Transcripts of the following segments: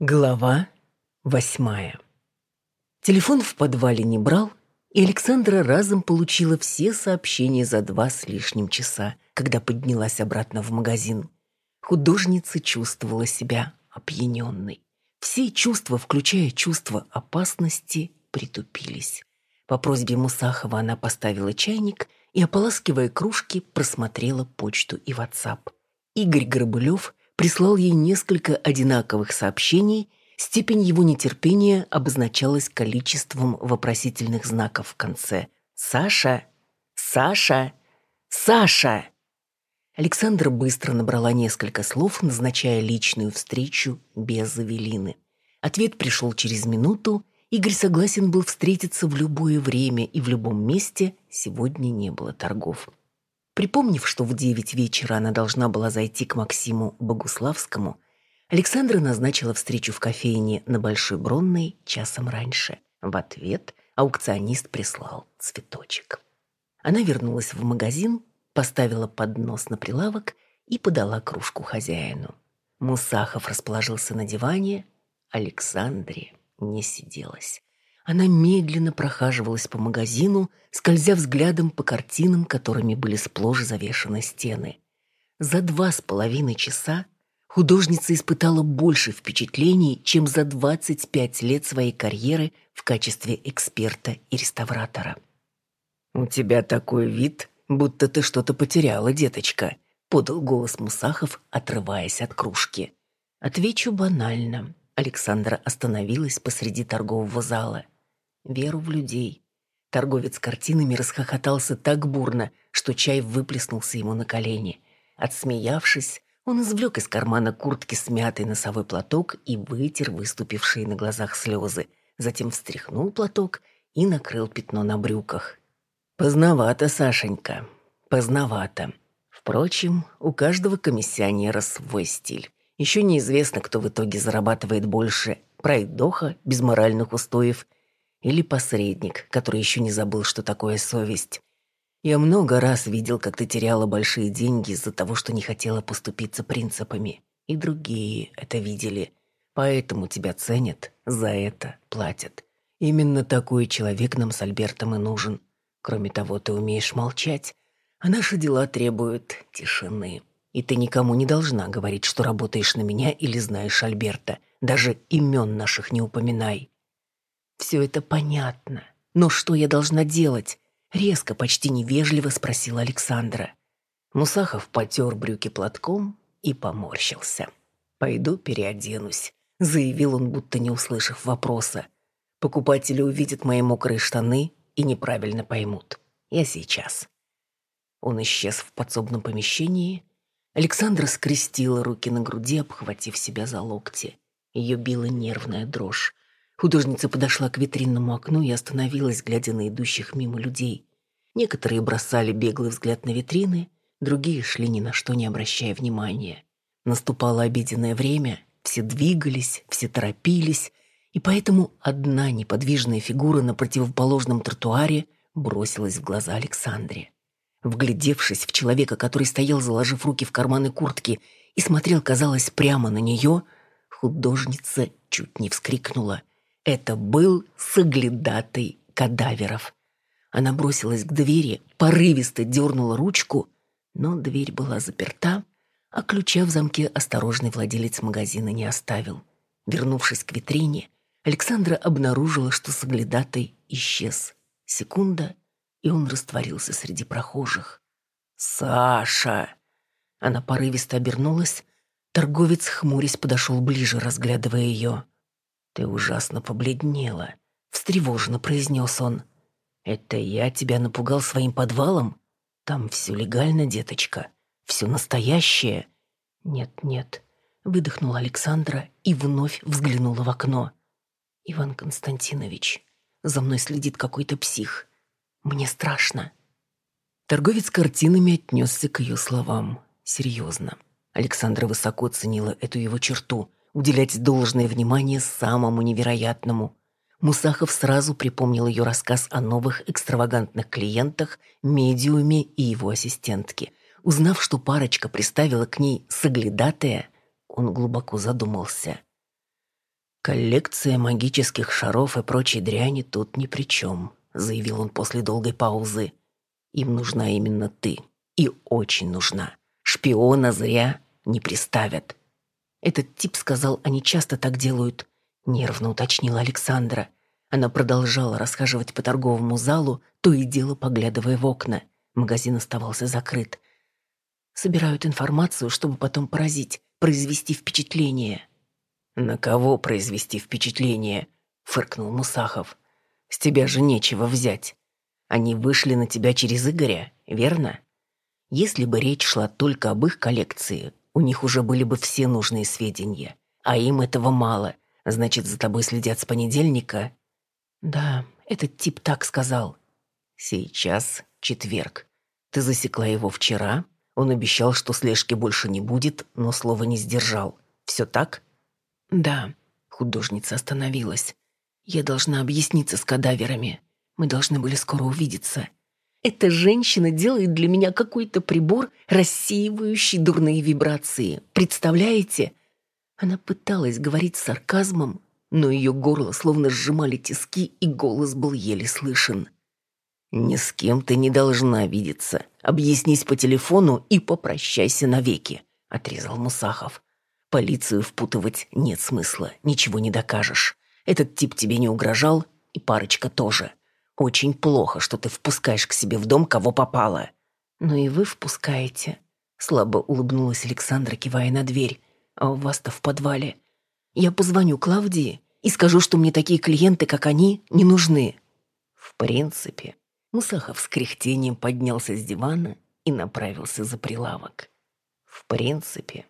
Глава восьмая Телефон в подвале не брал, и Александра разом получила все сообщения за два с лишним часа, когда поднялась обратно в магазин. Художница чувствовала себя опьяненной. Все чувства, включая чувство опасности, притупились. По просьбе Мусахова она поставила чайник и, ополаскивая кружки, просмотрела почту и WhatsApp. Игорь Горбылев прислал ей несколько одинаковых сообщений, степень его нетерпения обозначалась количеством вопросительных знаков в конце. «Саша! Саша! Саша!» Александра быстро набрала несколько слов, назначая личную встречу без Авелины. Ответ пришел через минуту. Игорь согласен был встретиться в любое время и в любом месте. Сегодня не было торгов. Припомнив, что в девять вечера она должна была зайти к Максиму Богуславскому, Александра назначила встречу в кофейне на Большой Бронной часом раньше. В ответ аукционист прислал цветочек. Она вернулась в магазин, поставила поднос на прилавок и подала кружку хозяину. Мусахов расположился на диване, Александре не сиделась. Она медленно прохаживалась по магазину, скользя взглядом по картинам, которыми были сплошь завешаны стены. За два с половиной часа художница испытала больше впечатлений, чем за 25 лет своей карьеры в качестве эксперта и реставратора. «У тебя такой вид, будто ты что-то потеряла, деточка», — подал голос Мусахов, отрываясь от кружки. Отвечу банально. Александра остановилась посреди торгового зала веру в людей. Торговец картинами расхохотался так бурно, что чай выплеснулся ему на колени. Отсмеявшись, он извлек из кармана куртки смятый носовой платок и вытер выступившие на глазах слезы. Затем встряхнул платок и накрыл пятно на брюках. «Поздновато, Сашенька, поздновато. Впрочем, у каждого комиссионера свой стиль. Еще неизвестно, кто в итоге зарабатывает больше – пройдоха без моральных устоев – или посредник, который еще не забыл, что такое совесть. Я много раз видел, как ты теряла большие деньги из-за того, что не хотела поступиться принципами. И другие это видели. Поэтому тебя ценят, за это платят. Именно такой человек нам с Альбертом и нужен. Кроме того, ты умеешь молчать, а наши дела требуют тишины. И ты никому не должна говорить, что работаешь на меня или знаешь Альберта. Даже имен наших не упоминай. Все это понятно. Но что я должна делать? Резко, почти невежливо спросила Александра. Мусахов потер брюки платком и поморщился. «Пойду переоденусь», — заявил он, будто не услышав вопроса. «Покупатели увидят мои мокрые штаны и неправильно поймут. Я сейчас». Он исчез в подсобном помещении. Александра скрестила руки на груди, обхватив себя за локти. Ее била нервная дрожь. Художница подошла к витринному окну и остановилась, глядя на идущих мимо людей. Некоторые бросали беглый взгляд на витрины, другие шли ни на что не обращая внимания. Наступало обеденное время, все двигались, все торопились, и поэтому одна неподвижная фигура на противоположном тротуаре бросилась в глаза Александре. Вглядевшись в человека, который стоял, заложив руки в карманы куртки, и смотрел, казалось, прямо на нее, художница чуть не вскрикнула. Это был соглядатый кадаверов. Она бросилась к двери, порывисто дернула ручку, но дверь была заперта, а ключа в замке осторожный владелец магазина не оставил. Вернувшись к витрине, Александра обнаружила, что соглядатай исчез. Секунда, и он растворился среди прохожих. «Саша!» Она порывисто обернулась. Торговец, хмурясь, подошел ближе, разглядывая ее. «Ты ужасно побледнела», — встревоженно произнес он. «Это я тебя напугал своим подвалом? Там все легально, деточка, все настоящее». «Нет, нет», — выдохнула Александра и вновь взглянула в окно. «Иван Константинович, за мной следит какой-то псих. Мне страшно». Торговец картинами отнесся к ее словам. Серьезно. Александра высоко ценила эту его черту — уделять должное внимание самому невероятному. Мусахов сразу припомнил ее рассказ о новых экстравагантных клиентах, медиуме и его ассистентке. Узнав, что парочка приставила к ней соглядатая, он глубоко задумался. «Коллекция магических шаров и прочей дряни тут ни при чем», — заявил он после долгой паузы. «Им нужна именно ты. И очень нужна. Шпиона зря не приставят». «Этот тип сказал, они часто так делают», — нервно уточнила Александра. Она продолжала расхаживать по торговому залу, то и дело поглядывая в окна. Магазин оставался закрыт. Собирают информацию, чтобы потом поразить, произвести впечатление. «На кого произвести впечатление?» — фыркнул Мусахов. «С тебя же нечего взять. Они вышли на тебя через Игоря, верно? Если бы речь шла только об их коллекции, у них уже были бы все нужные сведения. А им этого мало. Значит, за тобой следят с понедельника «Да, этот тип так сказал». «Сейчас четверг. Ты засекла его вчера. Он обещал, что слежки больше не будет, но слова не сдержал. Все так?» «Да». Художница остановилась. «Я должна объясниться с кадаверами. Мы должны были скоро увидеться. Эта женщина делает для меня какой-то прибор, рассеивающий дурные вибрации. Представляете?» Она пыталась говорить с сарказмом, но ее горло словно сжимали тиски, и голос был еле слышен. «Ни с кем ты не должна видеться. Объяснись по телефону и попрощайся навеки», — отрезал Мусахов. «Полицию впутывать нет смысла, ничего не докажешь. Этот тип тебе не угрожал, и парочка тоже. Очень плохо, что ты впускаешь к себе в дом, кого попало». «Ну и вы впускаете», — слабо улыбнулась Александра, кивая на дверь. «А у вас-то в подвале я позвоню Клавдии и скажу, что мне такие клиенты, как они, не нужны». В принципе, Мусахов с кряхтением поднялся с дивана и направился за прилавок. В принципе,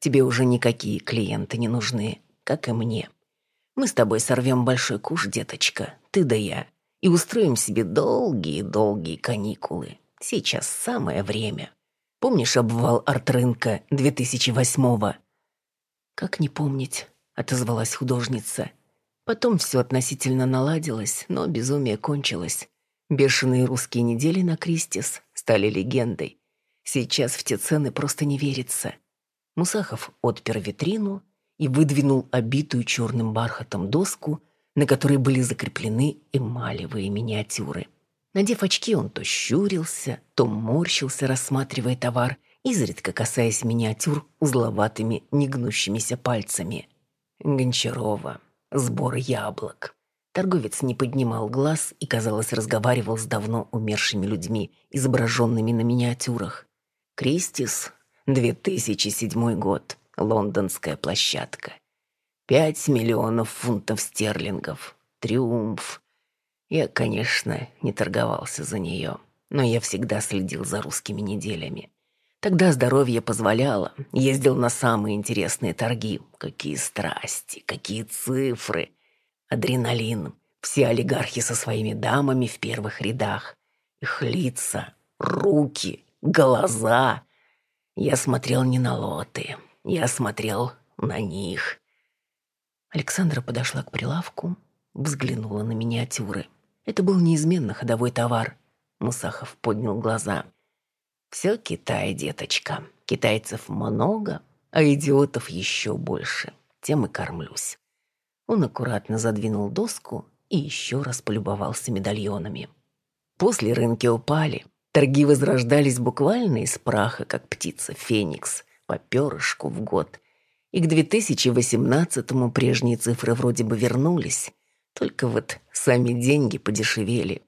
тебе уже никакие клиенты не нужны, как и мне. Мы с тобой сорвем большой куш, деточка, ты да я, и устроим себе долгие-долгие каникулы. Сейчас самое время. Помнишь обвал арт-рынка 2008-го? Как не помнить? отозвалась художница. Потом все относительно наладилось, но безумие кончилось. Бешеные русские недели на Кристис стали легендой. Сейчас в те цены просто не верится. Мусахов отпер витрину и выдвинул обитую черным бархатом доску, на которой были закреплены эмалевые миниатюры. Надев очки, он то щурился, то морщился, рассматривая товар, изредка касаясь миниатюр узловатыми, негнущимися пальцами. Гончарова. Сбор яблок. Торговец не поднимал глаз и, казалось, разговаривал с давно умершими людьми, изображенными на миниатюрах. Кристис, 2007 год, лондонская площадка. Пять миллионов фунтов стерлингов. Триумф. Я, конечно, не торговался за нее, но я всегда следил за русскими неделями. Тогда здоровье позволяло. Ездил на самые интересные торги. Какие страсти, какие цифры. Адреналин. Все олигархи со своими дамами в первых рядах. Их лица, руки, глаза. Я смотрел не на лоты. Я смотрел на них. Александра подошла к прилавку, взглянула на миниатюры. Это был неизменно ходовой товар. Мусахов поднял глаза – все Китай, деточка. Китайцев много, а идиотов еще больше. Тем и кормлюсь. Он аккуратно задвинул доску и еще раз полюбовался медальонами. После рынки упали. Торги возрождались буквально из праха, как птица Феникс, по перышку в год. И к 2018-му прежние цифры вроде бы вернулись, только вот сами деньги подешевели.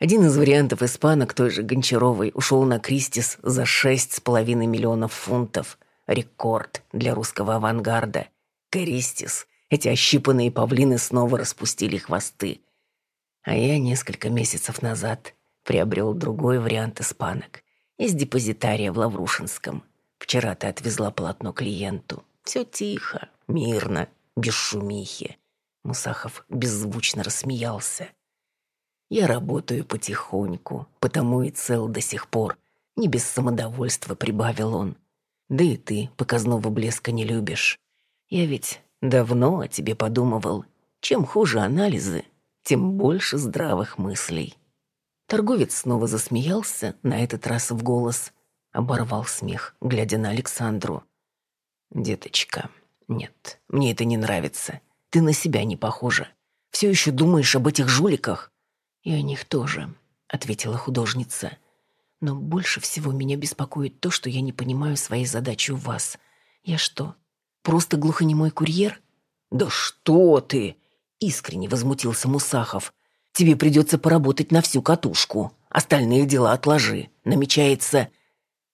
Один из вариантов испанок той же Гончаровой ушел на Кристис за шесть с половиной миллионов фунтов. Рекорд для русского авангарда. Кристис. Эти ощипанные павлины снова распустили хвосты. А я несколько месяцев назад приобрел другой вариант испанок. Из депозитария в Лаврушинском. Вчера ты отвезла полотно клиенту. Все тихо, мирно, без шумихи. Мусахов беззвучно рассмеялся. Я работаю потихоньку, потому и цел до сих пор. Не без самодовольства прибавил он. Да и ты показного блеска не любишь. Я ведь давно о тебе подумывал. Чем хуже анализы, тем больше здравых мыслей. Торговец снова засмеялся, на этот раз в голос. Оборвал смех, глядя на Александру. «Деточка, нет, мне это не нравится. Ты на себя не похожа. Все еще думаешь об этих жуликах?» «И о них тоже», — ответила художница. «Но больше всего меня беспокоит то, что я не понимаю своей задачи у вас. Я что, просто глухонемой курьер?» «Да что ты!» — искренне возмутился Мусахов. «Тебе придется поработать на всю катушку. Остальные дела отложи. Намечается...»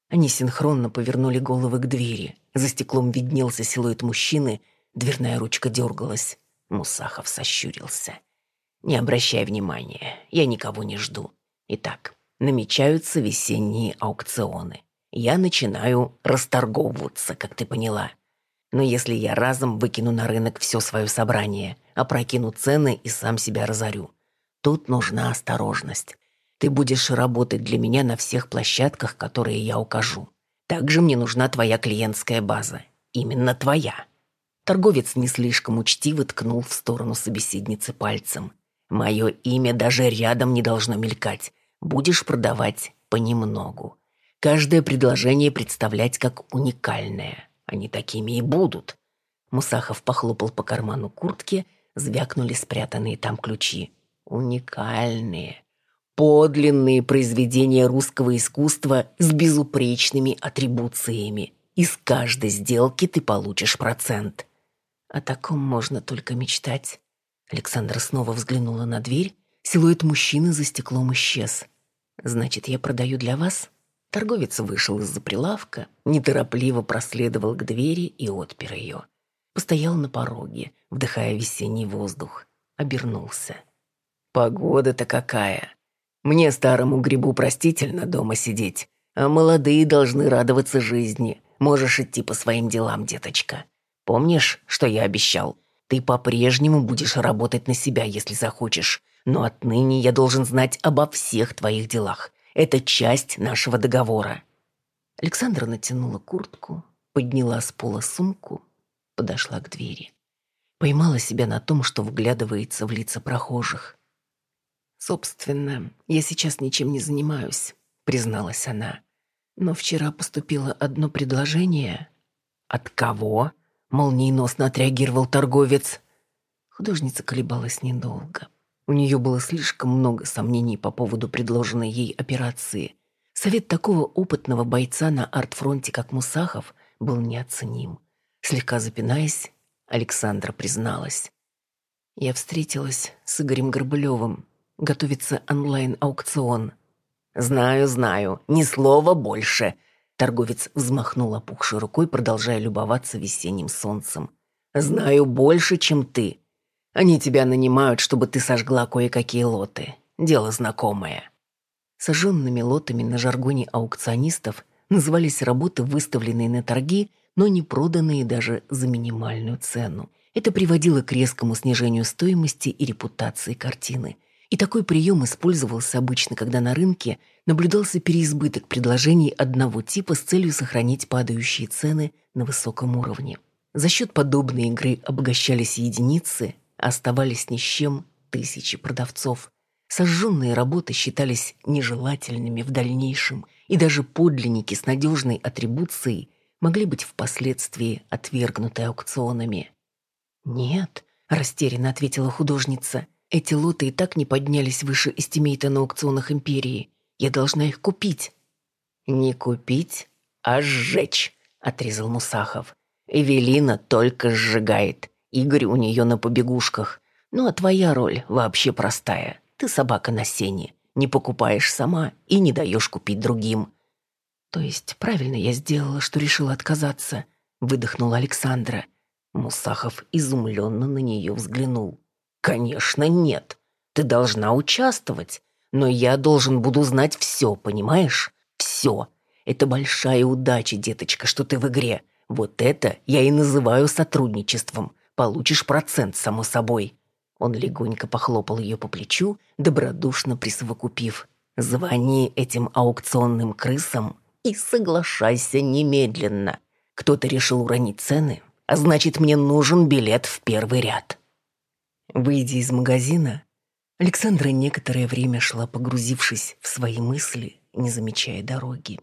Они синхронно повернули головы к двери. За стеклом виднелся силуэт мужчины, дверная ручка дергалась. Мусахов сощурился. «Не обращай внимания, я никого не жду. Итак, намечаются весенние аукционы. Я начинаю расторговываться, как ты поняла. Но если я разом выкину на рынок все свое собрание, опрокину цены и сам себя разорю, тут нужна осторожность. Ты будешь работать для меня на всех площадках, которые я укажу. Также мне нужна твоя клиентская база. Именно твоя. Торговец не слишком учтиво ткнул в сторону собеседницы пальцем. «Мое имя даже рядом не должно мелькать. Будешь продавать понемногу. Каждое предложение представлять как уникальное. Они такими и будут». Мусахов похлопал по карману куртки, звякнули спрятанные там ключи. «Уникальные. Подлинные произведения русского искусства с безупречными атрибуциями. Из каждой сделки ты получишь процент». О таком можно только мечтать. Александра снова взглянула на дверь. Силуэт мужчины за стеклом исчез. «Значит, я продаю для вас?» Торговец вышел из-за прилавка, неторопливо проследовал к двери и отпер ее. Постоял на пороге, вдыхая весенний воздух. Обернулся. «Погода-то какая! Мне, старому грибу, простительно дома сидеть, а молодые должны радоваться жизни. Можешь идти по своим делам, деточка. Помнишь, что я обещал? Ты по-прежнему будешь работать на себя, если захочешь. Но отныне я должен знать обо всех твоих делах. Это часть нашего договора». Александра натянула куртку, подняла с пола сумку, подошла к двери. Поймала себя на том, что вглядывается в лица прохожих. «Собственно, я сейчас ничем не занимаюсь», — призналась она. «Но вчера поступило одно предложение». «От кого?» молниеносно отреагировал торговец. Художница колебалась недолго. У нее было слишком много сомнений по поводу предложенной ей операции. Совет такого опытного бойца на артфронте, как Мусахов, был неоценим. Слегка запинаясь, Александра призналась. «Я встретилась с Игорем Горбылевым. Готовится онлайн-аукцион». «Знаю, знаю. Ни слова больше», Торговец взмахнул опухшей рукой, продолжая любоваться весенним солнцем. «Знаю больше, чем ты. Они тебя нанимают, чтобы ты сожгла кое-какие лоты. Дело знакомое». Сожженными лотами на жаргоне аукционистов назывались работы, выставленные на торги, но не проданные даже за минимальную цену. Это приводило к резкому снижению стоимости и репутации картины. И такой прием использовался обычно, когда на рынке наблюдался переизбыток предложений одного типа с целью сохранить падающие цены на высоком уровне. За счет подобной игры обогащались единицы, а оставались ни с чем тысячи продавцов. Сожженные работы считались нежелательными в дальнейшем, и даже подлинники с надежной атрибуцией могли быть впоследствии отвергнуты аукционами. «Нет», — растерянно ответила художница, эти лоты и так не поднялись выше эстимейта на аукционах Империи. Я должна их купить». «Не купить, а сжечь», — отрезал Мусахов. «Эвелина только сжигает. Игорь у нее на побегушках. Ну а твоя роль вообще простая. Ты собака на сене. Не покупаешь сама и не даешь купить другим». «То есть правильно я сделала, что решила отказаться?» — выдохнула Александра. Мусахов изумленно на нее взглянул. «Конечно, нет. Ты должна участвовать. Но я должен буду знать все, понимаешь? Все. Это большая удача, деточка, что ты в игре. Вот это я и называю сотрудничеством. Получишь процент, само собой». Он легонько похлопал ее по плечу, добродушно присовокупив. «Звони этим аукционным крысам и соглашайся немедленно. Кто-то решил уронить цены, а значит, мне нужен билет в первый ряд». Выйдя из магазина, Александра некоторое время шла, погрузившись в свои мысли, не замечая дороги.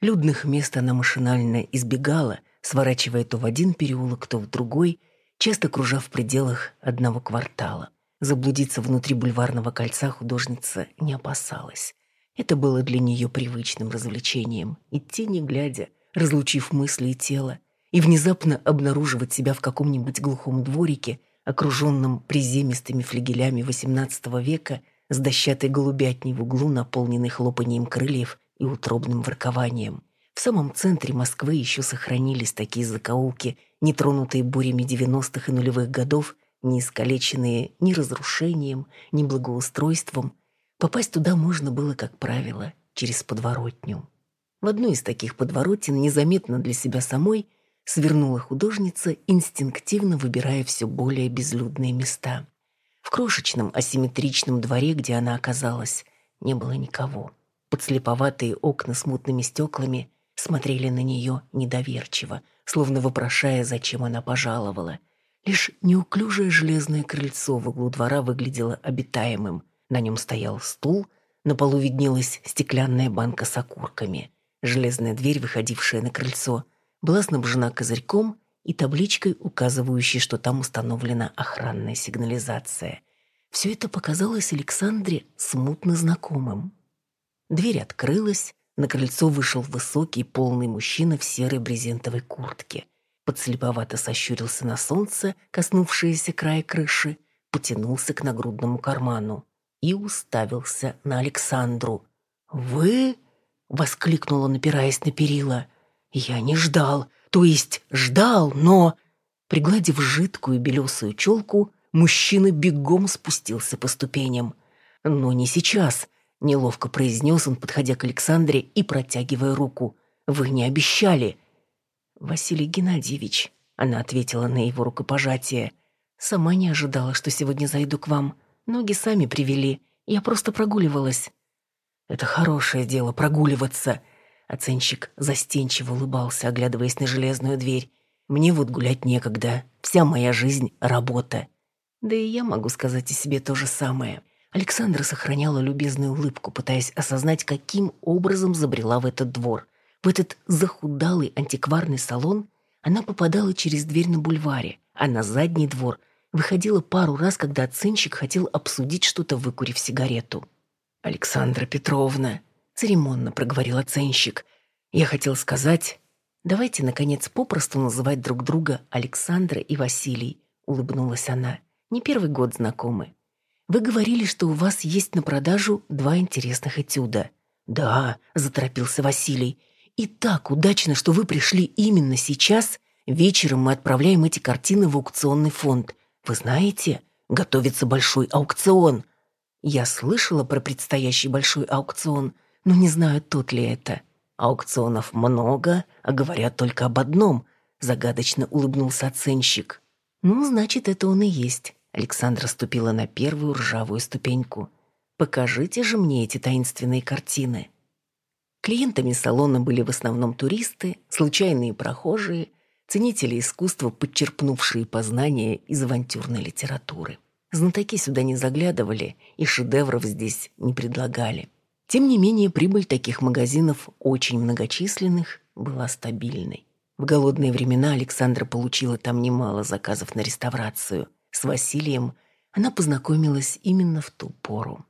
Людных мест она машинально избегала, сворачивая то в один переулок, то в другой, часто кружа в пределах одного квартала. Заблудиться внутри бульварного кольца художница не опасалась. Это было для нее привычным развлечением – идти не глядя, разлучив мысли и тело, и внезапно обнаруживать себя в каком-нибудь глухом дворике, окруженном приземистыми флигелями XVIII века с дощатой голубятней в углу, наполненной хлопанием крыльев и утробным воркованием. В самом центре Москвы еще сохранились такие закоулки, не тронутые бурями 90-х и нулевых годов, не искалеченные ни разрушением, ни благоустройством. Попасть туда можно было, как правило, через подворотню. В одну из таких подворотен, незаметно для себя самой, свернула художница, инстинктивно выбирая все более безлюдные места. В крошечном асимметричном дворе, где она оказалась, не было никого. Подслеповатые окна с мутными стеклами смотрели на нее недоверчиво, словно вопрошая, зачем она пожаловала. Лишь неуклюжее железное крыльцо в углу двора выглядело обитаемым. На нем стоял стул, на полу виднелась стеклянная банка с окурками. Железная дверь, выходившая на крыльцо, была снабжена козырьком и табличкой, указывающей, что там установлена охранная сигнализация. Все это показалось Александре смутно знакомым. Дверь открылась, на крыльцо вышел высокий, полный мужчина в серой брезентовой куртке. Подслеповато сощурился на солнце, коснувшееся края крыши, потянулся к нагрудному карману и уставился на Александру. «Вы?» — воскликнула, напираясь на перила. «Я не ждал, то есть ждал, но...» Пригладив жидкую белесую челку, мужчина бегом спустился по ступеням. «Но не сейчас», — неловко произнес он, подходя к Александре и протягивая руку. «Вы не обещали». «Василий Геннадьевич», — она ответила на его рукопожатие. «Сама не ожидала, что сегодня зайду к вам. Ноги сами привели. Я просто прогуливалась». «Это хорошее дело, прогуливаться», Оценщик застенчиво улыбался, оглядываясь на железную дверь. «Мне вот гулять некогда. Вся моя жизнь — работа». Да и я могу сказать о себе то же самое. Александра сохраняла любезную улыбку, пытаясь осознать, каким образом забрела в этот двор. В этот захудалый антикварный салон она попадала через дверь на бульваре, а на задний двор выходила пару раз, когда оценщик хотел обсудить что-то, выкурив сигарету. «Александра Петровна», церемонно проговорил оценщик. Я хотел сказать... Давайте, наконец, попросту называть друг друга Александра и Василий, улыбнулась она. Не первый год знакомы. Вы говорили, что у вас есть на продажу два интересных этюда. Да, заторопился Василий. И так удачно, что вы пришли именно сейчас. Вечером мы отправляем эти картины в аукционный фонд. Вы знаете, готовится большой аукцион. Я слышала про предстоящий большой аукцион, но не знаю, тот ли это. Аукционов много, а говорят только об одном, загадочно улыбнулся оценщик. Ну, значит, это он и есть. Александра ступила на первую ржавую ступеньку. Покажите же мне эти таинственные картины. Клиентами салона были в основном туристы, случайные прохожие, ценители искусства, подчерпнувшие познания из авантюрной литературы. Знатоки сюда не заглядывали и шедевров здесь не предлагали. Тем не менее, прибыль таких магазинов, очень многочисленных, была стабильной. В голодные времена Александра получила там немало заказов на реставрацию. С Василием она познакомилась именно в ту пору.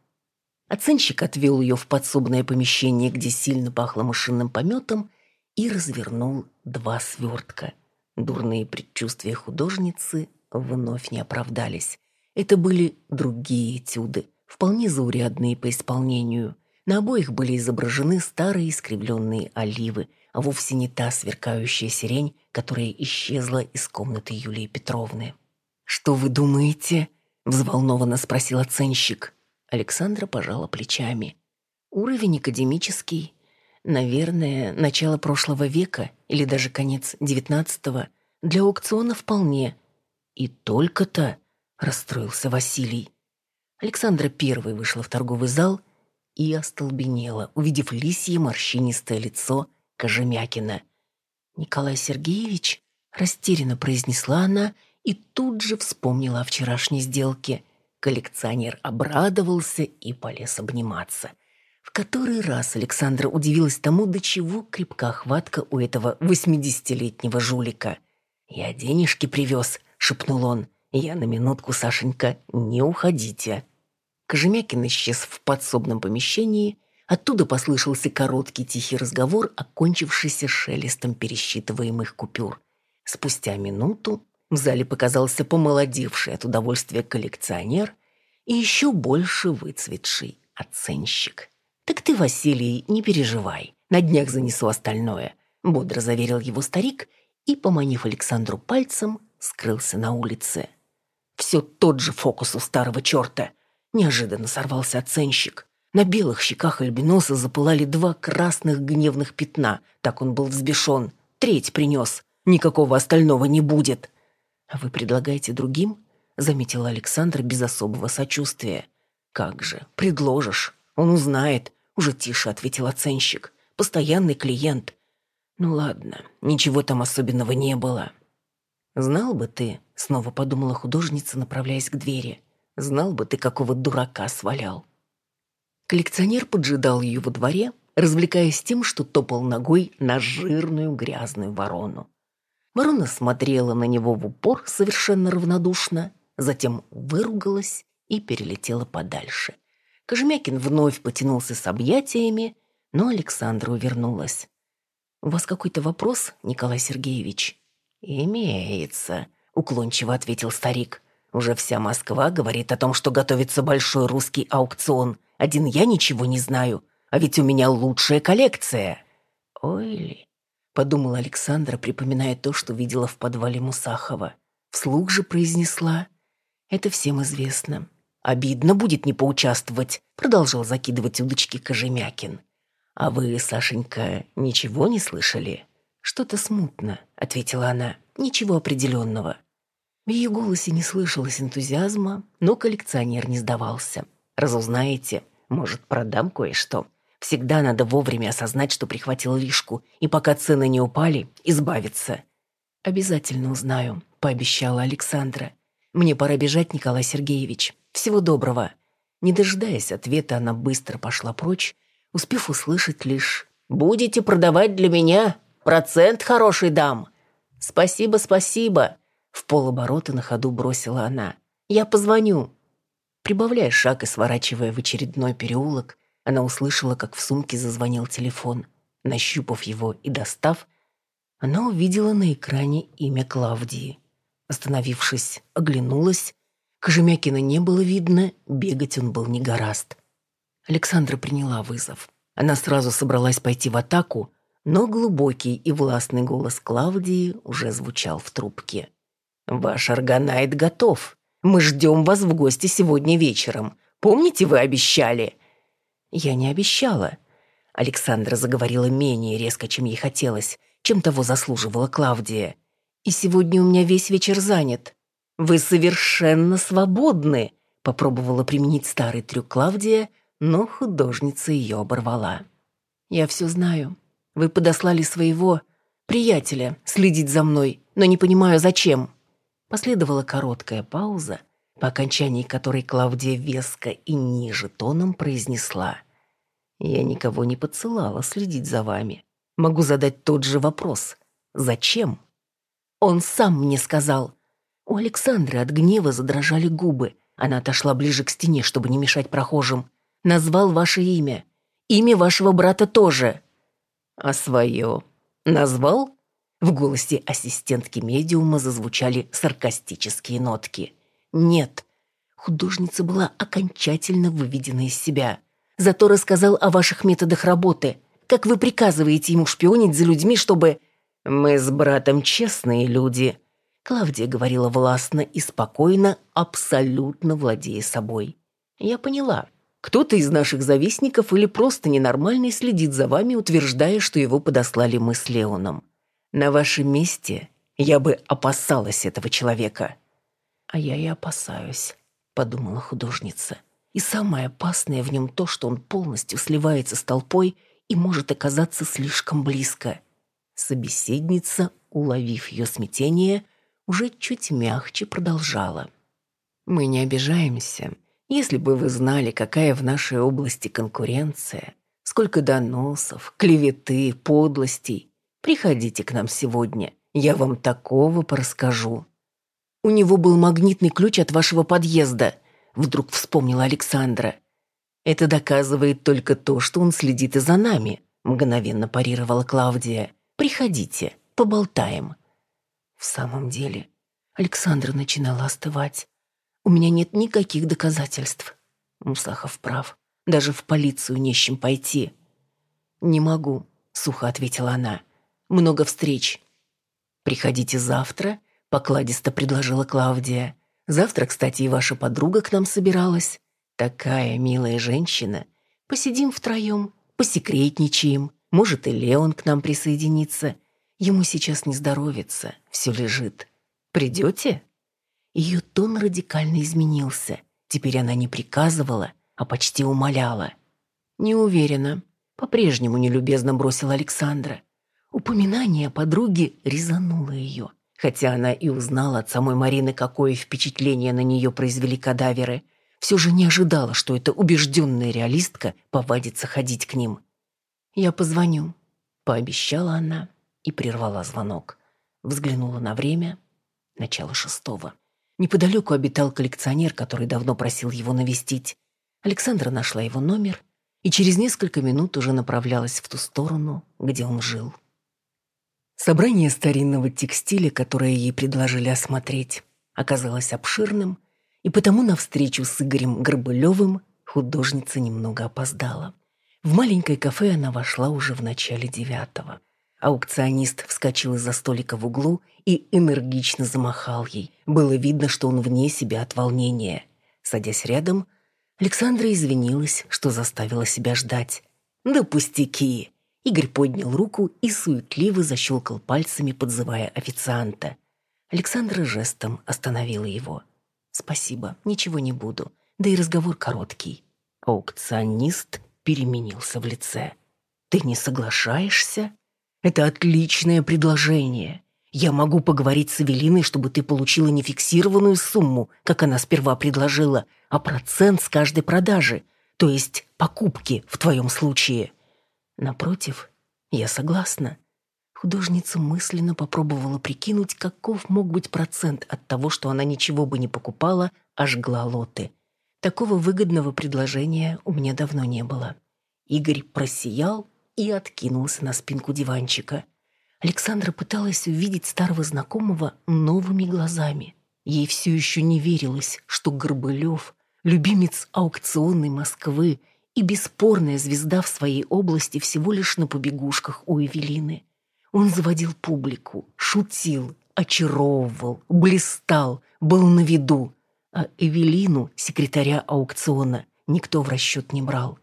Оценщик отвел ее в подсобное помещение, где сильно пахло машинным пометом, и развернул два свертка. Дурные предчувствия художницы вновь не оправдались. Это были другие этюды, вполне заурядные по исполнению – на обоих были изображены старые искривленные оливы, а вовсе не та сверкающая сирень, которая исчезла из комнаты Юлии Петровны. «Что вы думаете?» – взволнованно спросил оценщик. Александра пожала плечами. «Уровень академический. Наверное, начало прошлого века или даже конец девятнадцатого. Для аукциона вполне. И только-то...» – расстроился Василий. Александра первой вышла в торговый зал – и остолбенела, увидев лисье морщинистое лицо Кожемякина. «Николай Сергеевич?» – растерянно произнесла она и тут же вспомнила о вчерашней сделке. Коллекционер обрадовался и полез обниматься. В который раз Александра удивилась тому, до чего крепка хватка у этого восьмидесятилетнего жулика. «Я денежки привез», — шепнул он. «Я на минутку, Сашенька, не уходите». Кожемякин исчез в подсобном помещении, оттуда послышался короткий тихий разговор, окончившийся шелестом пересчитываемых купюр. Спустя минуту в зале показался помолодевший от удовольствия коллекционер и еще больше выцветший оценщик. «Так ты, Василий, не переживай, на днях занесу остальное», — бодро заверил его старик и, поманив Александру пальцем, скрылся на улице. Все тот же фокус у старого черта. Неожиданно сорвался оценщик. На белых щеках альбиноса запылали два красных гневных пятна. Так он был взбешен. Треть принес. Никакого остального не будет. «А вы предлагаете другим?» — заметила Александра без особого сочувствия. «Как же, предложишь. Он узнает», — уже тише ответил оценщик. «Постоянный клиент». «Ну ладно, ничего там особенного не было». «Знал бы ты», — снова подумала художница, направляясь к двери, «знал бы ты, какого дурака свалял». Коллекционер поджидал ее во дворе, развлекаясь тем, что топал ногой на жирную грязную ворону. Ворона смотрела на него в упор совершенно равнодушно, затем выругалась и перелетела подальше. Кожемякин вновь потянулся с объятиями, но Александра увернулась. «У вас какой-то вопрос, Николай Сергеевич?» «Имеется», — уклончиво ответил старик. «Уже вся Москва говорит о том, что готовится большой русский аукцион. Один я ничего не знаю, а ведь у меня лучшая коллекция». «Ой ли», — подумала Александра, припоминая то, что видела в подвале Мусахова. Вслух же произнесла. «Это всем известно. Обидно будет не поучаствовать», — продолжал закидывать удочки Кожемякин. «А вы, Сашенька, ничего не слышали?» «Что-то смутно», — ответила она. «Ничего определенного». В ее голосе не слышалось энтузиазма, но коллекционер не сдавался. «Разузнаете, может, продам кое-что. Всегда надо вовремя осознать, что прихватил лишку, и пока цены не упали, избавиться». «Обязательно узнаю», — пообещала Александра. «Мне пора бежать, Николай Сергеевич. Всего доброго». Не дожидаясь ответа, она быстро пошла прочь, успев услышать лишь «Будете продавать для меня? Процент хороший дам». «Спасибо, спасибо», — в полоборота на ходу бросила она. «Я позвоню». Прибавляя шаг и сворачивая в очередной переулок, она услышала, как в сумке зазвонил телефон. Нащупав его и достав, она увидела на экране имя Клавдии. Остановившись, оглянулась. Кожемякина не было видно, бегать он был не гораст. Александра приняла вызов. Она сразу собралась пойти в атаку, но глубокий и властный голос Клавдии уже звучал в трубке. «Ваш органайт готов. Мы ждем вас в гости сегодня вечером. Помните, вы обещали?» «Я не обещала». Александра заговорила менее резко, чем ей хотелось, чем того заслуживала Клавдия. «И сегодня у меня весь вечер занят. Вы совершенно свободны», попробовала применить старый трюк Клавдия, но художница ее оборвала. «Я все знаю. Вы подослали своего приятеля следить за мной, но не понимаю, зачем». Последовала короткая пауза, по окончании которой Клавдия веско и ниже тоном произнесла. «Я никого не подсылала следить за вами. Могу задать тот же вопрос. Зачем?» «Он сам мне сказал». У Александры от гнева задрожали губы. Она отошла ближе к стене, чтобы не мешать прохожим. «Назвал ваше имя. Имя вашего брата тоже». «А свое назвал?» В голосе ассистентки медиума зазвучали саркастические нотки. «Нет». Художница была окончательно выведена из себя. Зато рассказал о ваших методах работы. Как вы приказываете ему шпионить за людьми, чтобы... «Мы с братом честные люди», — Клавдия говорила властно и спокойно, абсолютно владея собой. «Я поняла. Кто-то из наших завистников или просто ненормальный следит за вами, утверждая, что его подослали мы с Леоном. На вашем месте я бы опасалась этого человека». «А я и опасаюсь», — подумала художница. «И самое опасное в нем то, что он полностью сливается с толпой и может оказаться слишком близко». Собеседница, уловив ее смятение, уже чуть мягче продолжала. «Мы не обижаемся. Если бы вы знали, какая в нашей области конкуренция, сколько доносов, клеветы, подлостей, приходите к нам сегодня, я вам такого порасскажу». У него был магнитный ключ от вашего подъезда», — вдруг вспомнила Александра. «Это доказывает только то, что он следит и за нами», — мгновенно парировала Клавдия. «Приходите, поболтаем». В самом деле, Александра начинала остывать. «У меня нет никаких доказательств». Мусахов прав. Даже в полицию не с чем пойти. «Не могу», — сухо ответила она. «Много встреч». «Приходите завтра», — покладисто предложила Клавдия. «Завтра, кстати, и ваша подруга к нам собиралась. Такая милая женщина. Посидим втроем, посекретничаем. Может, и Леон к нам присоединится. Ему сейчас не здоровится, все лежит. Придете?» Ее тон радикально изменился. Теперь она не приказывала, а почти умоляла. «Не уверена», — по-прежнему нелюбезно бросила Александра. Упоминание о подруге резануло ее, хотя она и узнала от самой Марины, какое впечатление на нее произвели кадаверы. Все же не ожидала, что эта убежденная реалистка повадится ходить к ним. «Я позвоню», — пообещала она и прервала звонок. Взглянула на время. Начало шестого. Неподалеку обитал коллекционер, который давно просил его навестить. Александра нашла его номер и через несколько минут уже направлялась в ту сторону, где он жил. Собрание старинного текстиля, которое ей предложили осмотреть, оказалось обширным, и потому на встречу с Игорем Горбылевым художница немного опоздала. В маленькое кафе она вошла уже в начале девятого. Аукционист вскочил из-за столика в углу и энергично замахал ей. Было видно, что он вне себя от волнения. Садясь рядом, Александра извинилась, что заставила себя ждать. «Да пустяки!» Игорь поднял руку и суетливо защелкал пальцами, подзывая официанта. Александра жестом остановила его. «Спасибо, ничего не буду. Да и разговор короткий». Аукционист переменился в лице. «Ты не соглашаешься? Это отличное предложение. Я могу поговорить с Эвелиной, чтобы ты получила не фиксированную сумму, как она сперва предложила, а процент с каждой продажи, то есть покупки в твоем случае. Напротив, я согласна. Художница мысленно попробовала прикинуть, каков мог быть процент от того, что она ничего бы не покупала, а жгла лоты. Такого выгодного предложения у меня давно не было. Игорь просиял и откинулся на спинку диванчика. Александра пыталась увидеть старого знакомого новыми глазами. Ей все еще не верилось, что Горбылев, любимец аукционной Москвы и бесспорная звезда в своей области всего лишь на побегушках у Эвелины. Он заводил публику, шутил, очаровывал, блистал, был на виду, а Эвелину, секретаря аукциона, никто в расчет не брал.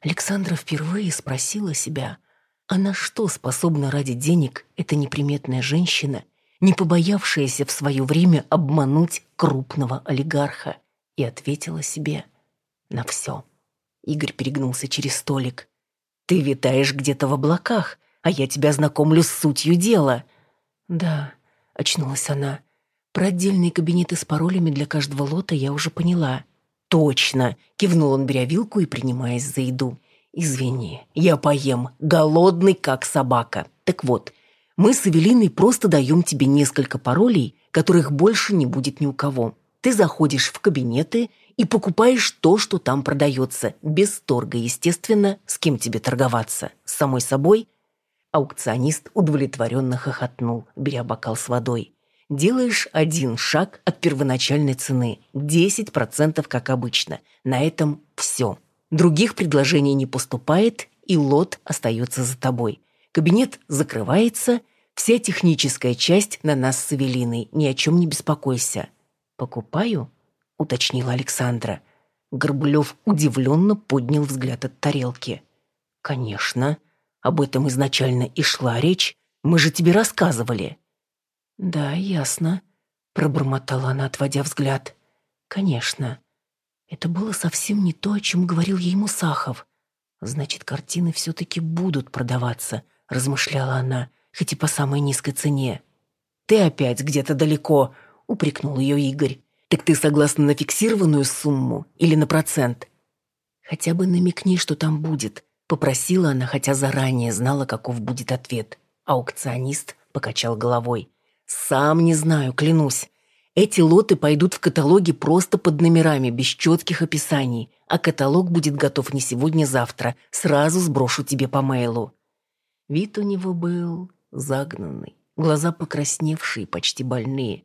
Александра впервые спросила себя, а на что способна ради денег эта неприметная женщина, не побоявшаяся в свое время обмануть крупного олигарха? И ответила себе на все. Игорь перегнулся через столик. «Ты витаешь где-то в облаках, а я тебя знакомлю с сутью дела». «Да», — очнулась она. «Про отдельные кабинеты с паролями для каждого лота я уже поняла». «Точно!» — кивнул он, беря вилку и принимаясь за еду. «Извини, я поем, голодный, как собака. Так вот, мы с Эвелиной просто даем тебе несколько паролей, которых больше не будет ни у кого. Ты заходишь в кабинеты и покупаешь то, что там продается, без торга, естественно, с кем тебе торговаться, с самой собой». Аукционист удовлетворенно хохотнул, беря бокал с водой. «Делаешь один шаг от первоначальной цены, 10% как обычно. На этом все». Других предложений не поступает, и лот остается за тобой. Кабинет закрывается, вся техническая часть на нас с Эвелиной, ни о чем не беспокойся. «Покупаю?» — уточнила Александра. Горбулев удивленно поднял взгляд от тарелки. «Конечно. Об этом изначально и шла речь. Мы же тебе рассказывали». «Да, ясно», — пробормотала она, отводя взгляд. «Конечно. Это было совсем не то, о чем говорил ей Мусахов. «Значит, картины все-таки будут продаваться», — размышляла она, хоть и по самой низкой цене. «Ты опять где-то далеко», — упрекнул ее Игорь. «Так ты согласна на фиксированную сумму или на процент?» «Хотя бы намекни, что там будет», — попросила она, хотя заранее знала, каков будет ответ. Аукционист покачал головой. «Сам не знаю, клянусь. Эти лоты пойдут в каталоге просто под номерами, без четких описаний, а каталог будет готов не сегодня-завтра, сразу сброшу тебе по мейлу». Вид у него был загнанный, глаза покрасневшие, почти больные.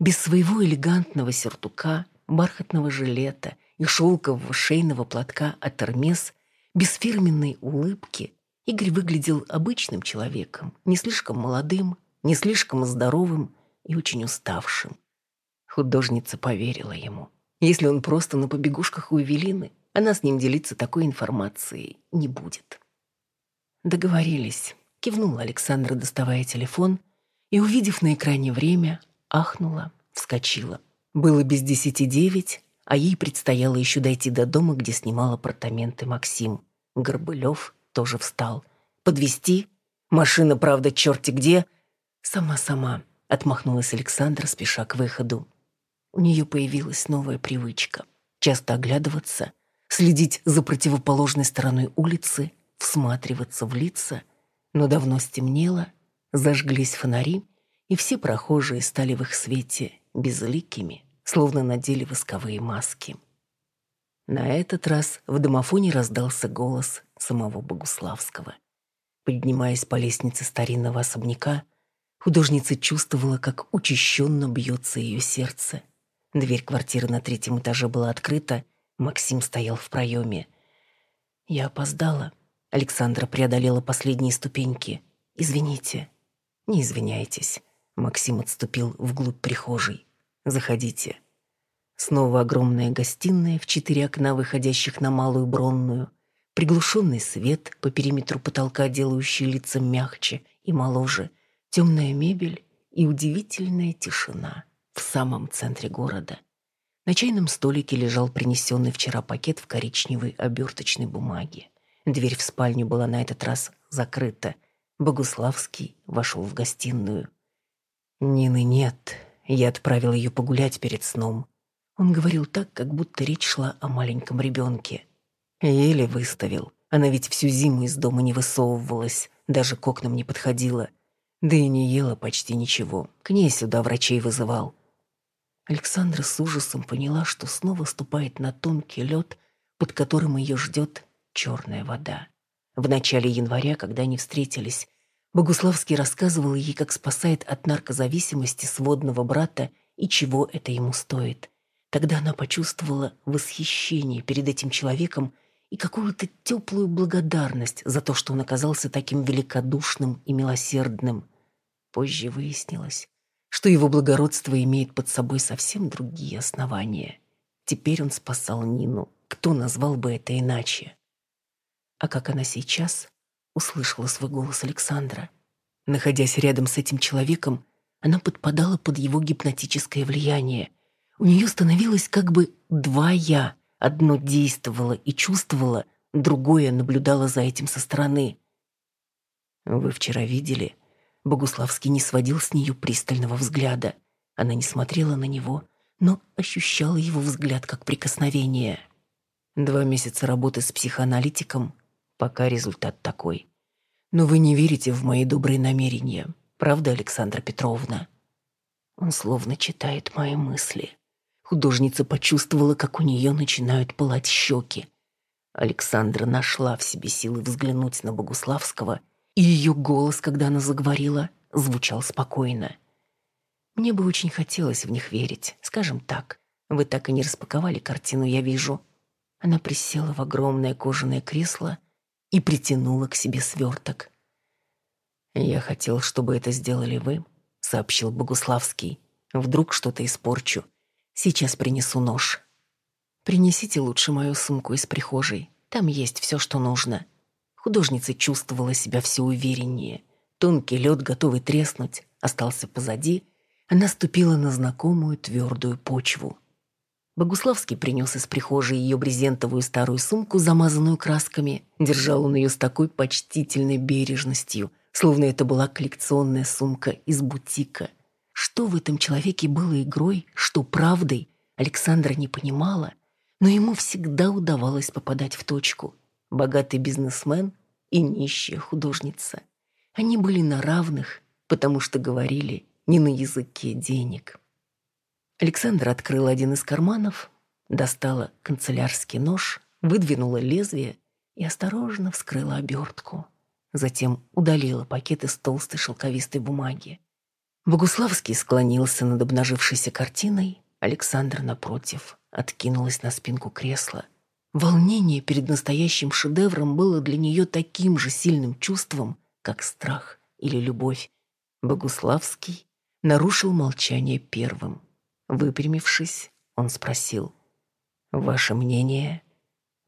Без своего элегантного сюртука, бархатного жилета и шелкового шейного платка от Эрмес, без фирменной улыбки, Игорь выглядел обычным человеком, не слишком молодым, не слишком здоровым и очень уставшим. Художница поверила ему. Если он просто на побегушках у Эвелины, она с ним делиться такой информацией не будет. Договорились. Кивнула Александра, доставая телефон, и, увидев на экране время, ахнула, вскочила. Было без десяти девять, а ей предстояло еще дойти до дома, где снимал апартаменты Максим. Горбылев тоже встал. Подвести? Машина, правда, черти где? Сама-сама, отмахнулась Александра, спеша к выходу. У нее появилась новая привычка. Часто оглядываться, следить за противоположной стороной улицы, всматриваться в лица. Но давно стемнело, зажглись фонари, и все прохожие стали в их свете безликими, словно надели восковые маски. На этот раз в домофоне раздался голос самого Богуславского. Поднимаясь по лестнице старинного особняка, художница чувствовала, как учащенно бьется ее сердце. Дверь квартиры на третьем этаже была открыта, Максим стоял в проеме. «Я опоздала». Александра преодолела последние ступеньки. «Извините». «Не извиняйтесь». Максим отступил вглубь прихожей. «Заходите». Снова огромная гостиная в четыре окна, выходящих на малую бронную. Приглушенный свет по периметру потолка, делающий лица мягче и моложе. Темная мебель и удивительная тишина в самом центре города. На чайном столике лежал принесенный вчера пакет в коричневой оберточной бумаге. Дверь в спальню была на этот раз закрыта. Богуславский вошел в гостиную. «Нины нет. Я отправил ее погулять перед сном». Он говорил так, как будто речь шла о маленьком ребенке. Еле выставил. Она ведь всю зиму из дома не высовывалась, даже к окнам не подходила. Да и не ела почти ничего. К ней сюда врачей вызывал. Александра с ужасом поняла, что снова ступает на тонкий лед, под которым ее ждет черная вода. В начале января, когда они встретились, Богуславский рассказывал ей, как спасает от наркозависимости сводного брата и чего это ему стоит. Тогда она почувствовала восхищение перед этим человеком и какую-то теплую благодарность за то, что он оказался таким великодушным и милосердным. Позже выяснилось, что его благородство имеет под собой совсем другие основания. Теперь он спасал Нину. Кто назвал бы это иначе? А как она сейчас услышала свой голос Александра. Находясь рядом с этим человеком, она подпадала под его гипнотическое влияние. У нее становилось как бы два «я». Одно действовало и чувствовало, другое наблюдало за этим со стороны. «Вы вчера видели?» Богуславский не сводил с нее пристального взгляда. Она не смотрела на него, но ощущала его взгляд как прикосновение. Два месяца работы с психоаналитиком, пока результат такой. Но вы не верите в мои добрые намерения, правда, Александра Петровна? Он словно читает мои мысли. Художница почувствовала, как у нее начинают пылать щеки. Александра нашла в себе силы взглянуть на Богуславского и ее голос, когда она заговорила, звучал спокойно. Мне бы очень хотелось в них верить, скажем так. Вы так и не распаковали картину, я вижу. Она присела в огромное кожаное кресло и притянула к себе сверток. «Я хотел, чтобы это сделали вы», — сообщил Богуславский. «Вдруг что-то испорчу. Сейчас принесу нож». «Принесите лучше мою сумку из прихожей. Там есть все, что нужно». Художница чувствовала себя все увереннее. Тонкий лед, готовый треснуть, остался позади. Она ступила на знакомую твердую почву. Богуславский принес из прихожей ее брезентовую старую сумку, замазанную красками. Держал он ее с такой почтительной бережностью, словно это была коллекционная сумка из бутика. Что в этом человеке было игрой, что правдой, Александра не понимала, но ему всегда удавалось попадать в точку. Богатый бизнесмен и нищая художница. Они были на равных, потому что говорили не на языке денег. Александра открыла один из карманов, достала канцелярский нож, выдвинула лезвие и осторожно вскрыла обертку. Затем удалила пакет из толстой шелковистой бумаги. Богуславский склонился над обнажившейся картиной, Александра, напротив, откинулась на спинку кресла. Волнение перед настоящим шедевром было для нее таким же сильным чувством, как страх или любовь. Богуславский нарушил молчание первым. Выпрямившись, он спросил. «Ваше мнение?»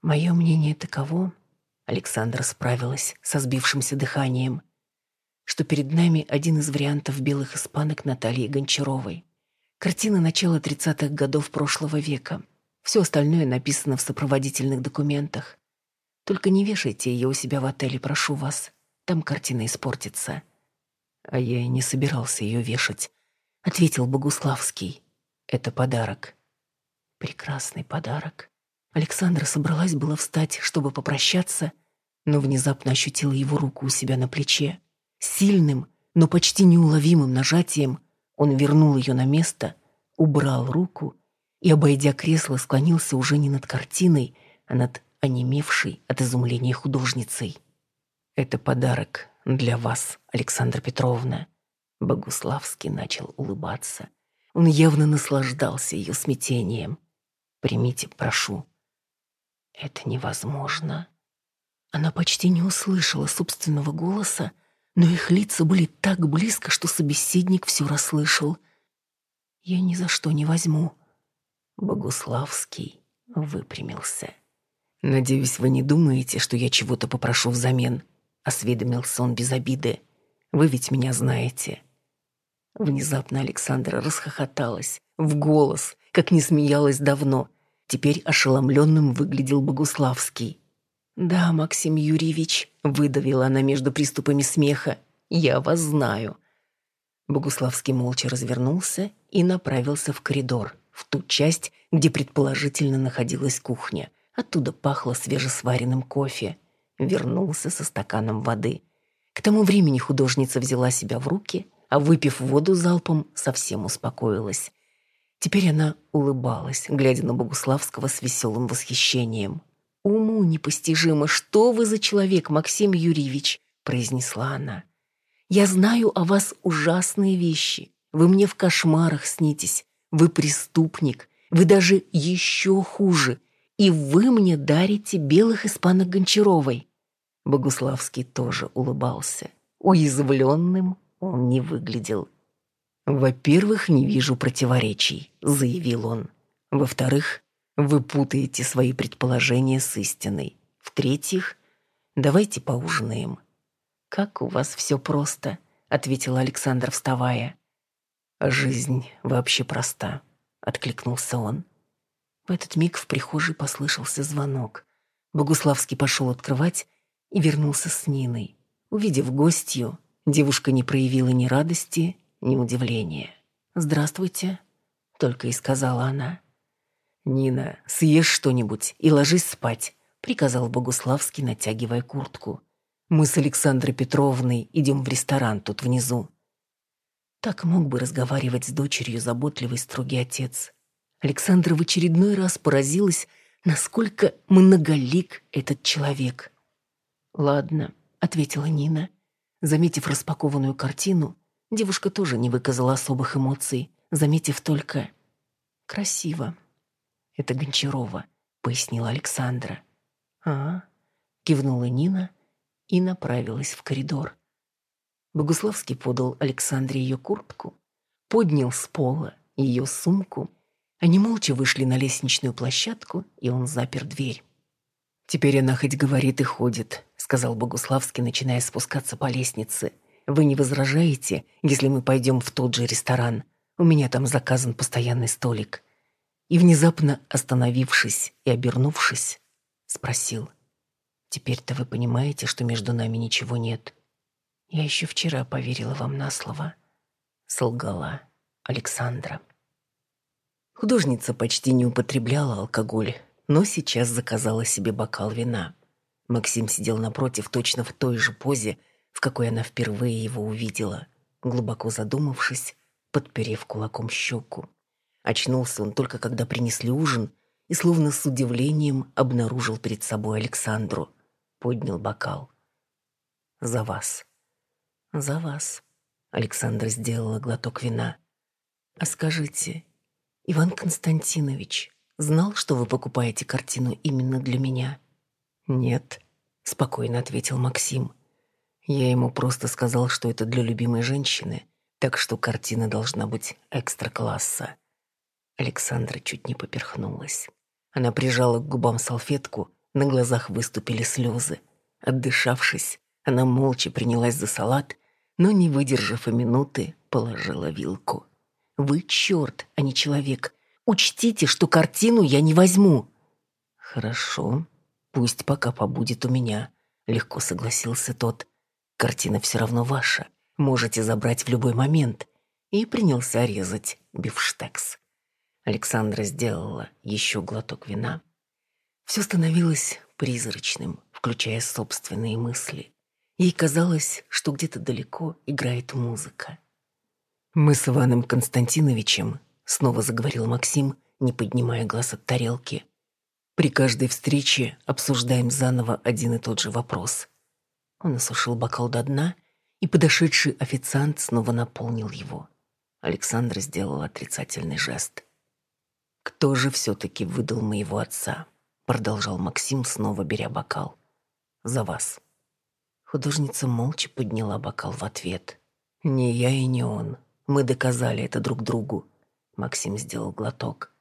«Мое мнение таково...» Александра справилась со сбившимся дыханием что перед нами один из вариантов белых испанок Натальи Гончаровой. Картина начала 30-х годов прошлого века. Все остальное написано в сопроводительных документах. Только не вешайте ее у себя в отеле, прошу вас. Там картина испортится. А я и не собирался ее вешать, — ответил Богуславский. Это подарок. Прекрасный подарок. Александра собралась было встать, чтобы попрощаться, но внезапно ощутила его руку у себя на плече. Сильным, но почти неуловимым нажатием он вернул ее на место, убрал руку и, обойдя кресло, склонился уже не над картиной, а над онемевшей от изумления художницей. «Это подарок для вас, Александра Петровна». Богуславский начал улыбаться. Он явно наслаждался ее смятением. «Примите, прошу». «Это невозможно». Она почти не услышала собственного голоса, но их лица были так близко, что собеседник все расслышал. «Я ни за что не возьму». Богуславский выпрямился. «Надеюсь, вы не думаете, что я чего-то попрошу взамен?» — осведомился он без обиды. «Вы ведь меня знаете». Внезапно Александра расхохоталась, в голос, как не смеялась давно. Теперь ошеломленным выглядел Богуславский. «Да, Максим Юрьевич», — выдавила она между приступами смеха, — «я вас знаю». Богуславский молча развернулся и направился в коридор, в ту часть, где предположительно находилась кухня. Оттуда пахло свежесваренным кофе. Вернулся со стаканом воды. К тому времени художница взяла себя в руки, а выпив воду залпом, совсем успокоилась. Теперь она улыбалась, глядя на Богуславского с веселым восхищением. «Уму непостижимо, что вы за человек, Максим Юрьевич», — произнесла она. «Я знаю о вас ужасные вещи. Вы мне в кошмарах снитесь. Вы преступник. Вы даже еще хуже. И вы мне дарите белых испанок Гончаровой». Богуславский тоже улыбался. Уязвленным он не выглядел. «Во-первых, не вижу противоречий», — заявил он. «Во-вторых, вы путаете свои предположения с истиной. В-третьих, давайте поужинаем. Как у вас все просто, ответил Александр, вставая. Жизнь вообще проста, откликнулся он. В этот миг в прихожей послышался звонок. Богуславский пошел открывать и вернулся с Ниной. Увидев гостью, девушка не проявила ни радости, ни удивления. «Здравствуйте», — только и сказала она. «Нина, съешь что-нибудь и ложись спать», — приказал Богуславский, натягивая куртку. «Мы с Александрой Петровной идем в ресторан тут внизу». Так мог бы разговаривать с дочерью заботливый строгий отец. Александра в очередной раз поразилась, насколько многолик этот человек. «Ладно», — ответила Нина. Заметив распакованную картину, девушка тоже не выказала особых эмоций, заметив только «красиво». Это Гончарова», — пояснила Александра. «А?» — кивнула Нина и направилась в коридор. Богуславский подал Александре ее куртку, поднял с пола ее сумку. Они молча вышли на лестничную площадку, и он запер дверь. «Теперь она хоть говорит и ходит», — сказал Богуславский, начиная спускаться по лестнице. «Вы не возражаете, если мы пойдем в тот же ресторан? У меня там заказан постоянный столик и, внезапно остановившись и обернувшись, спросил. «Теперь-то вы понимаете, что между нами ничего нет?» «Я еще вчера поверила вам на слово», — солгала Александра. Художница почти не употребляла алкоголь, но сейчас заказала себе бокал вина. Максим сидел напротив точно в той же позе, в какой она впервые его увидела, глубоко задумавшись, подперев кулаком щеку. Очнулся он только когда принесли ужин и словно с удивлением обнаружил перед собой Александру. Поднял бокал. «За вас». «За вас», — Александра сделала глоток вина. «А скажите, Иван Константинович знал, что вы покупаете картину именно для меня?» «Нет», — спокойно ответил Максим. «Я ему просто сказал, что это для любимой женщины, так что картина должна быть экстра-класса». Александра чуть не поперхнулась. Она прижала к губам салфетку, на глазах выступили слезы. Отдышавшись, она молча принялась за салат, но, не выдержав и минуты, положила вилку. «Вы черт, а не человек. Учтите, что картину я не возьму». «Хорошо, пусть пока побудет у меня», — легко согласился тот. «Картина все равно ваша. Можете забрать в любой момент». И принялся резать бифштекс. Александра сделала еще глоток вина. Все становилось призрачным, включая собственные мысли. Ей казалось, что где-то далеко играет музыка. «Мы с Иваном Константиновичем», — снова заговорил Максим, не поднимая глаз от тарелки, «при каждой встрече обсуждаем заново один и тот же вопрос». Он осушил бокал до дна, и подошедший официант снова наполнил его. Александра сделала отрицательный жест. «Кто же все-таки выдал моего отца?» Продолжал Максим, снова беря бокал. «За вас». Художница молча подняла бокал в ответ. «Не я и не он. Мы доказали это друг другу». Максим сделал глоток.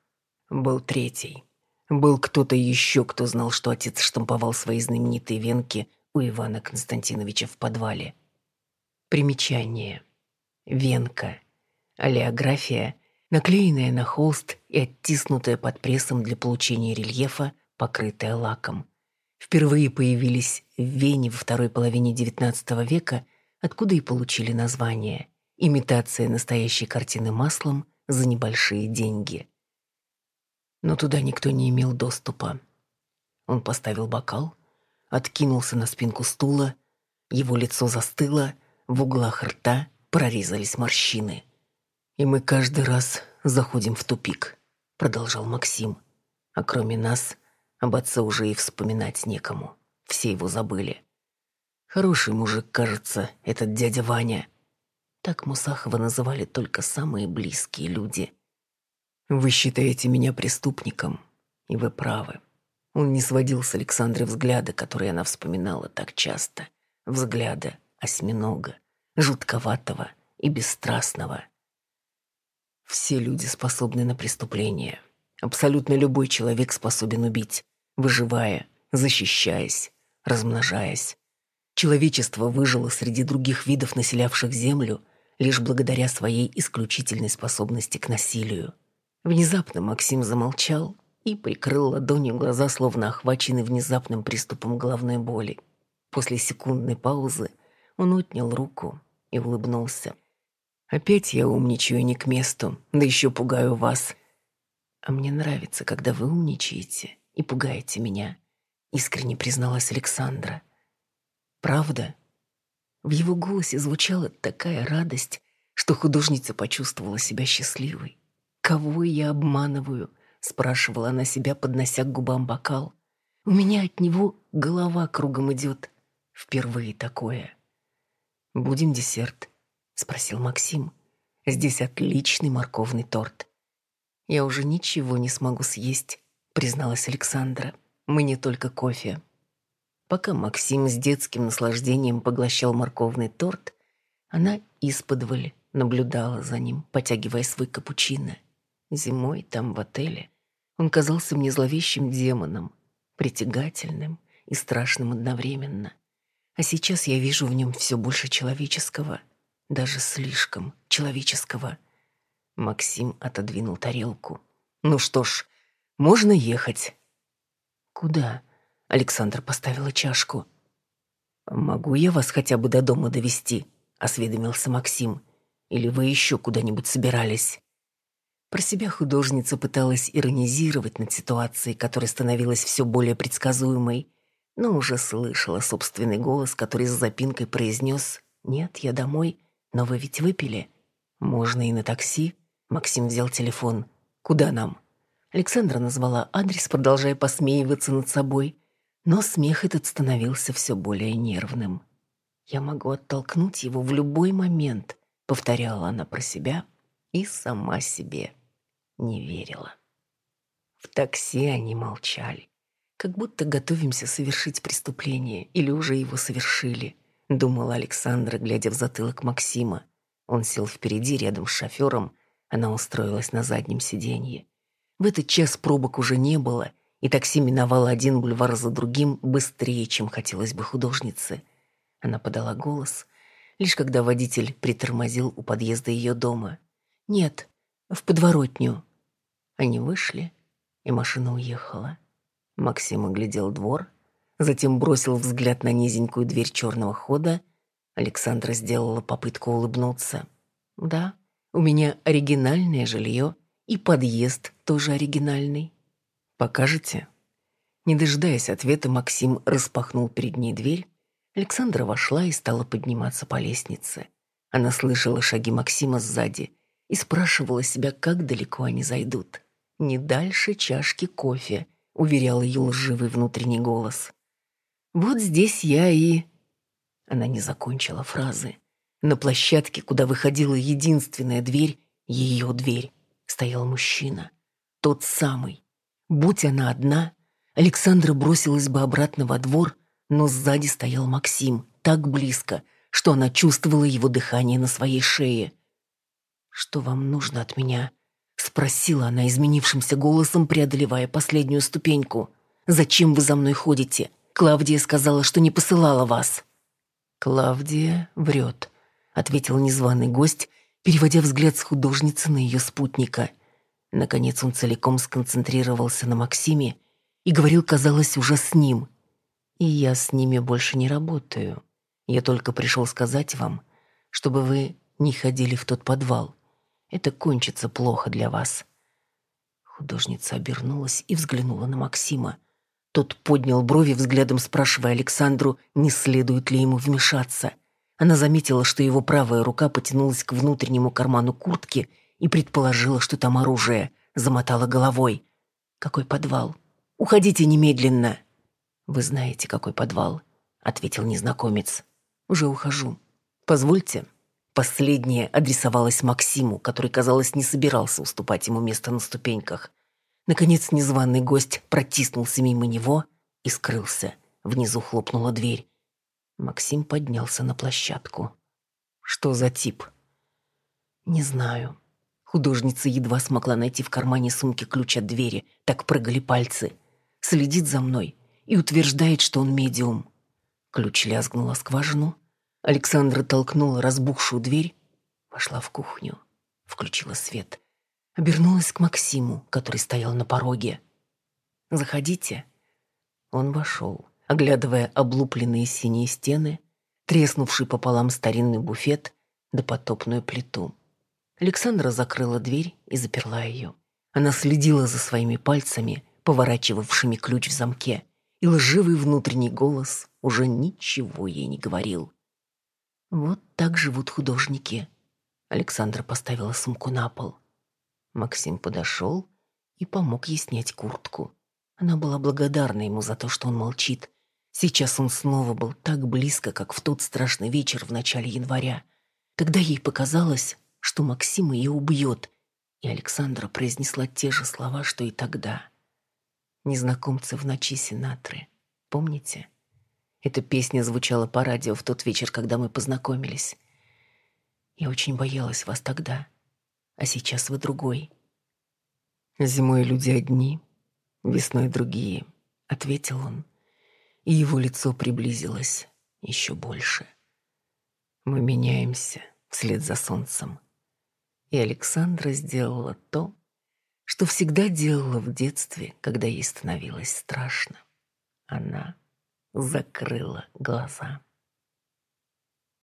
Был третий. Был кто-то еще, кто знал, что отец штамповал свои знаменитые венки у Ивана Константиновича в подвале. Примечание. Венка. Олеография наклеенная на холст и оттиснутая под прессом для получения рельефа, покрытая лаком. Впервые появились в Вене во второй половине XIX века, откуда и получили название «Имитация настоящей картины маслом за небольшие деньги». Но туда никто не имел доступа. Он поставил бокал, откинулся на спинку стула, его лицо застыло, в углах рта прорезались морщины – «И мы каждый раз заходим в тупик», — продолжал Максим. «А кроме нас, об отце уже и вспоминать некому. Все его забыли. Хороший мужик, кажется, этот дядя Ваня». Так Мусахова называли только самые близкие люди. «Вы считаете меня преступником, и вы правы». Он не сводил с Александры взгляда, которые она вспоминала так часто. Взгляда осьминога, жутковатого и бесстрастного. Все люди способны на преступление. Абсолютно любой человек способен убить, выживая, защищаясь, размножаясь. Человечество выжило среди других видов, населявших Землю, лишь благодаря своей исключительной способности к насилию. Внезапно Максим замолчал и прикрыл ладонью глаза, словно охваченный внезапным приступом головной боли. После секундной паузы он отнял руку и улыбнулся. Опять я умничаю не к месту, да еще пугаю вас. А мне нравится, когда вы умничаете и пугаете меня, искренне призналась Александра. Правда? В его голосе звучала такая радость, что художница почувствовала себя счастливой. «Кого я обманываю?» — спрашивала она себя, поднося к губам бокал. «У меня от него голова кругом идет. Впервые такое». «Будем десерт», спросил Максим. Здесь отличный морковный торт. Я уже ничего не смогу съесть, призналась Александра. Мы не только кофе. Пока Максим с детским наслаждением поглощал морковный торт, она исподволь наблюдала за ним, потягивая свой капучино. Зимой там в отеле он казался мне зловещим демоном, притягательным и страшным одновременно. А сейчас я вижу в нем все больше человеческого — даже слишком человеческого. Максим отодвинул тарелку. «Ну что ж, можно ехать». «Куда?» — Александр поставила чашку. «Могу я вас хотя бы до дома довести? осведомился Максим. «Или вы еще куда-нибудь собирались?» Про себя художница пыталась иронизировать над ситуацией, которая становилась все более предсказуемой, но уже слышала собственный голос, который с запинкой произнес «Нет, я домой», но вы ведь выпили. Можно и на такси. Максим взял телефон. Куда нам?» Александра назвала адрес, продолжая посмеиваться над собой, но смех этот становился все более нервным. «Я могу оттолкнуть его в любой момент», — повторяла она про себя и сама себе не верила. В такси они молчали, как будто готовимся совершить преступление или уже его совершили, думала Александра, глядя в затылок Максима. Он сел впереди рядом с шофером, она устроилась на заднем сиденье. В этот час пробок уже не было, и такси миновало один бульвар за другим быстрее, чем хотелось бы художнице. Она подала голос, лишь когда водитель притормозил у подъезда ее дома. «Нет, в подворотню». Они вышли, и машина уехала. Максим оглядел двор, затем бросил взгляд на низенькую дверь черного хода Александра сделала попытку улыбнуться. «Да, у меня оригинальное жилье, и подъезд тоже оригинальный. Покажете?» Не дожидаясь ответа, Максим распахнул перед ней дверь. Александра вошла и стала подниматься по лестнице. Она слышала шаги Максима сзади и спрашивала себя, как далеко они зайдут. «Не дальше чашки кофе», — уверял ее лживый внутренний голос. «Вот здесь я и...» Она не закончила фразы. На площадке, куда выходила единственная дверь, ее дверь, стоял мужчина. Тот самый. Будь она одна, Александра бросилась бы обратно во двор, но сзади стоял Максим, так близко, что она чувствовала его дыхание на своей шее. «Что вам нужно от меня?» — спросила она изменившимся голосом, преодолевая последнюю ступеньку. «Зачем вы за мной ходите? Клавдия сказала, что не посылала вас». «Клавдия врет», — ответил незваный гость, переводя взгляд с художницы на ее спутника. Наконец он целиком сконцентрировался на Максиме и говорил, казалось, уже с ним. «И я с ними больше не работаю. Я только пришел сказать вам, чтобы вы не ходили в тот подвал. Это кончится плохо для вас». Художница обернулась и взглянула на Максима. Тот поднял брови, взглядом спрашивая Александру, не следует ли ему вмешаться. Она заметила, что его правая рука потянулась к внутреннему карману куртки и предположила, что там оружие. Замотала головой. «Какой подвал? Уходите немедленно!» «Вы знаете, какой подвал?» — ответил незнакомец. «Уже ухожу. Позвольте». Последнее адресовалось Максиму, который, казалось, не собирался уступать ему место на ступеньках. Наконец незваный гость протиснулся мимо него и скрылся. Внизу хлопнула дверь. Максим поднялся на площадку. «Что за тип?» «Не знаю». Художница едва смогла найти в кармане сумки ключ от двери, так прыгали пальцы. Следит за мной и утверждает, что он медиум. Ключ лязгнул о скважину. Александра толкнула разбухшую дверь, вошла в кухню, включила свет обернулась к Максиму, который стоял на пороге. «Заходите». Он вошел, оглядывая облупленные синие стены, треснувший пополам старинный буфет да потопную плиту. Александра закрыла дверь и заперла ее. Она следила за своими пальцами, поворачивавшими ключ в замке, и лживый внутренний голос уже ничего ей не говорил. «Вот так живут художники». Александра поставила сумку на пол. Максим подошел и помог ей снять куртку. Она была благодарна ему за то, что он молчит. Сейчас он снова был так близко, как в тот страшный вечер в начале января, когда ей показалось, что Максим ее убьет, и Александра произнесла те же слова, что и тогда. «Незнакомцы в ночи Синатры. Помните?» Эта песня звучала по радио в тот вечер, когда мы познакомились. Я очень боялась вас тогда а сейчас вы другой. Зимой люди одни, весной другие, ответил он, и его лицо приблизилось еще больше. Мы меняемся вслед за солнцем. И Александра сделала то, что всегда делала в детстве, когда ей становилось страшно. Она закрыла глаза.